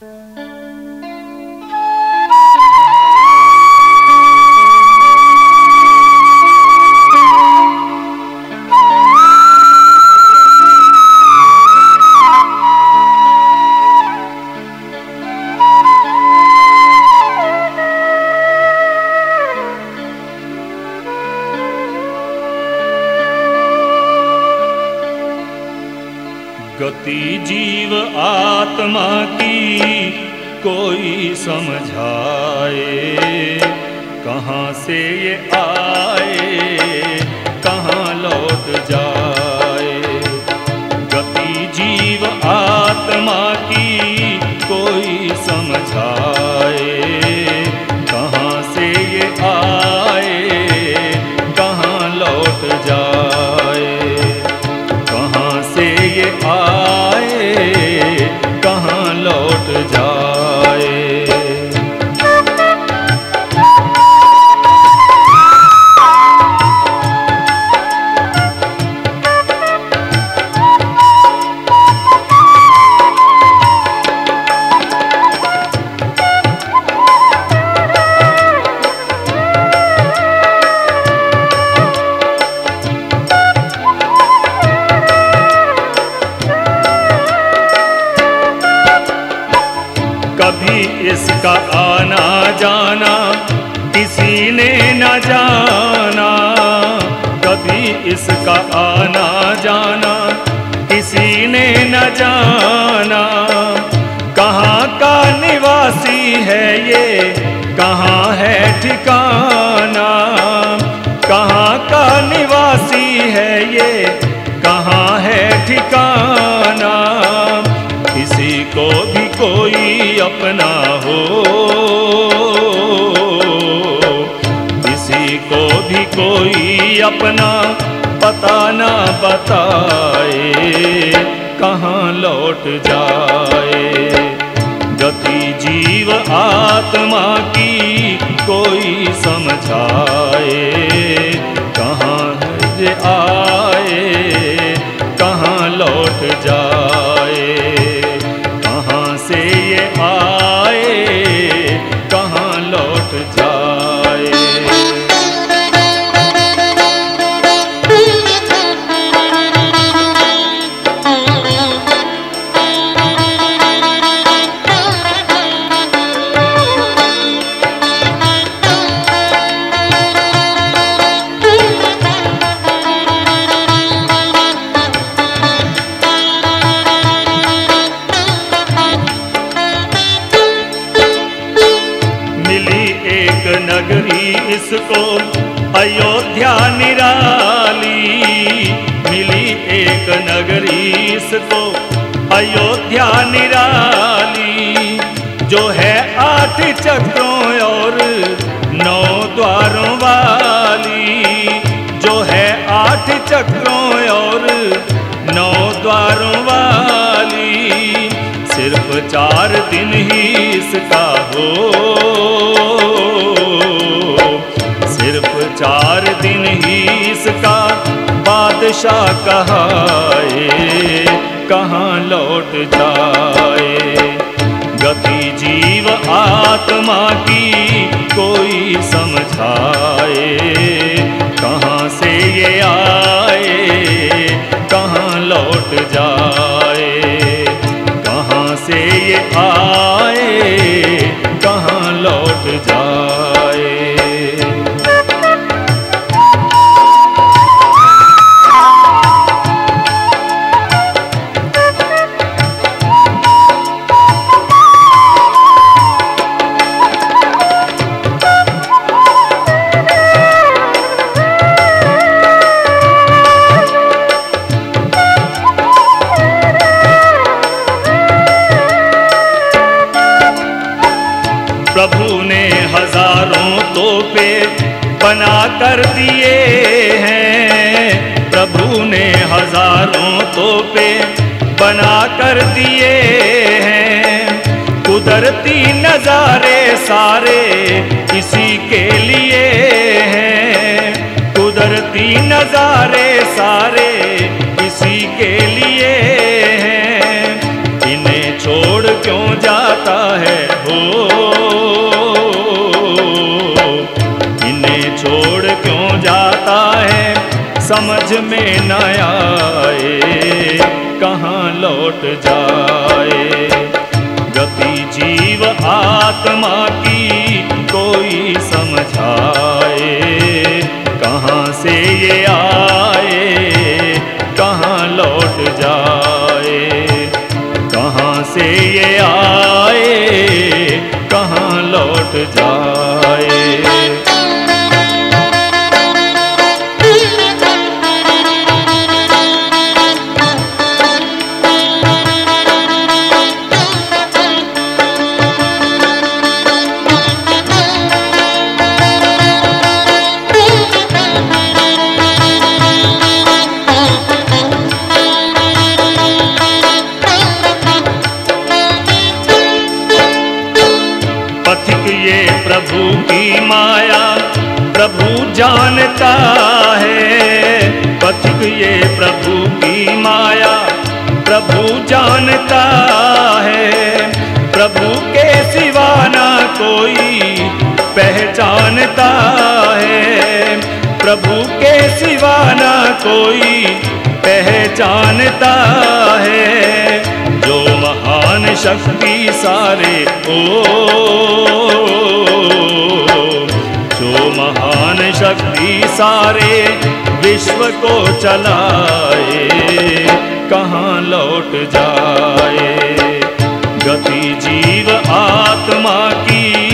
Música गति जीव आत्मा की कोई समझाए। कहाँ से ये आए कहाँ लौट जाए। इसका आना जाना, किसी ने न जाना। कभी इसका आना जाना, किसी ने न जाना। कहाँ का निवासी है ये, कहाँ है ठिकाना? कहाँ का निवासी है ये अपना पता ना बताए, कहाँ लौट जाए। गति जीव आत्मा की कोई समझाए, कहाँ आए, कहाँ लौट जाए। कहाँ से ये आए एक नगरी इसको अयोध्या निराली, जो है आठ चक्रों और नौ द्वारों वाली, जो है आठ चक्रों और नौ द्वारों वाली। सिर्फ़ चार दिन ही इसका हो, सिर्फ़ चार दिन ही इसका बादशाह कहाए कहाँ लौट जाए? गति जीव आत्मा की कोई समझाए। प्रभु ने हज़ारों तोपे बना कर दिए हैं। प्रभु ने हज़ारों तोपे बना कर दिए हैं। कुदरती नजारे सारे इसी के लिए हैं। कुदरती नजारे सारे इसी के लिए हैं। इन्हें छोड़ क्यों जाता समझ में न आए, कहाँ लौट जाए? गति जीव आत्मा की कोई समझाए, कहाँ से ये आए, कहाँ लौट जाए? कहाँ से ये आए, कहाँ लौट जाए? प्रभु जानता है। प्रभु के सिवा ना कोई पहचानता है। प्रभु के सिवा ना कोई पहचानता है। जो महान शक्ति सारे ओ जो महान शक्ति सारे विश्व को चलाए। कहाँ लौट जाए? गति जीव आत्मा की